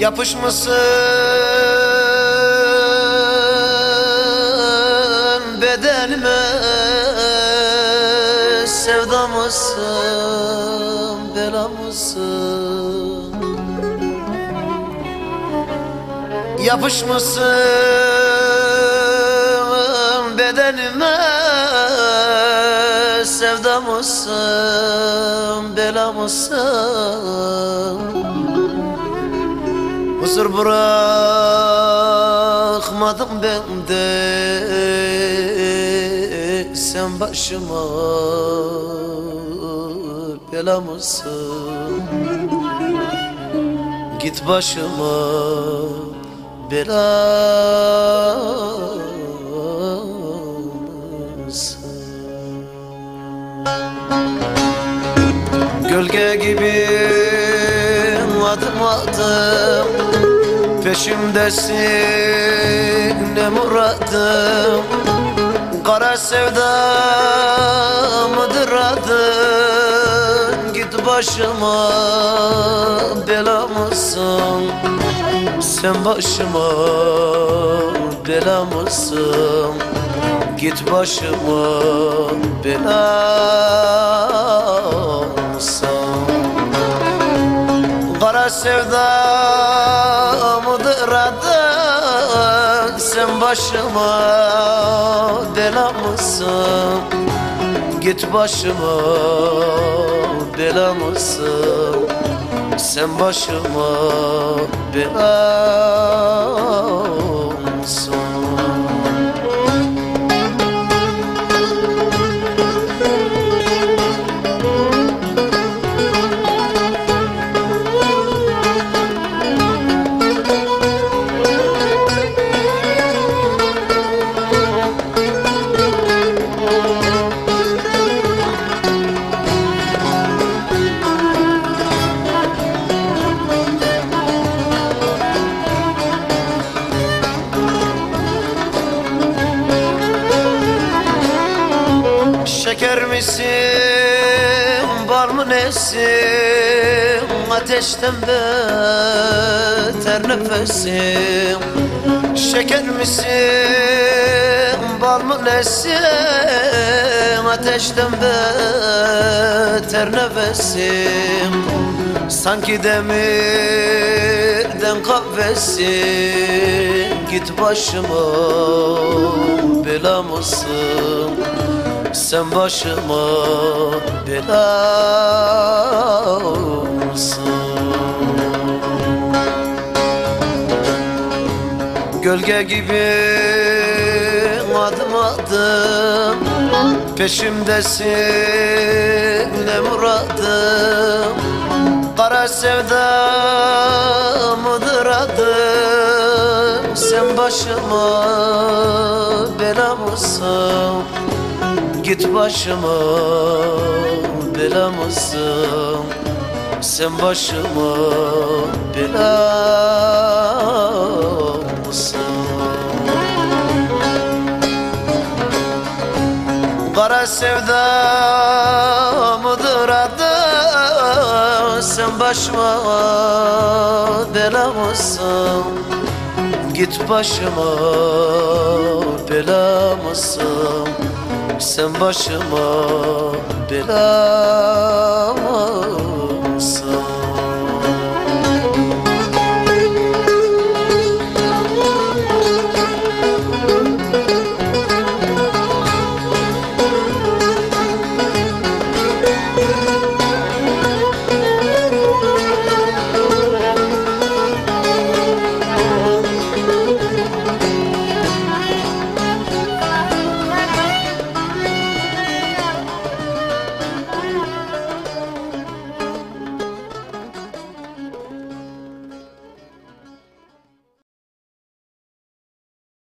Yapışmışsın bedenime Sevda mısın, bela mısın? Yapışmışsın bedenime Sevda mısın, bela mısın? Huzur bırakmadın bende. Sen başıma bela mısın? Git başıma bela Gölge gibi adım adım. Peşimdesin ne muradım? Kara sevda mıdır adın? Git başıma bela mısın? Sen başıma bela mısın? Git başıma bela Sevda mıdır adın? Sen başıma bela mısın? Git başıma bela mısın? Sen başıma bela Şeker misin, bal mı nesin? Ateşten beter nefesim. Şeker misin, bal mı nesin? Ateşten beter nefesim. Sanki demirden kahvesin Git başıma bela mısın sen başıma bela mısın? Gölge gibi adım adım Peşimdesin ne muradım Kara sevda mıdır adım Sen başıma bela mısın? Git başıma bela mısın? Sen başıma bela mısın? Kara sevda mıdır adı Sen başıma bela mısın? Git başıma bela mısın? Sen başıma bela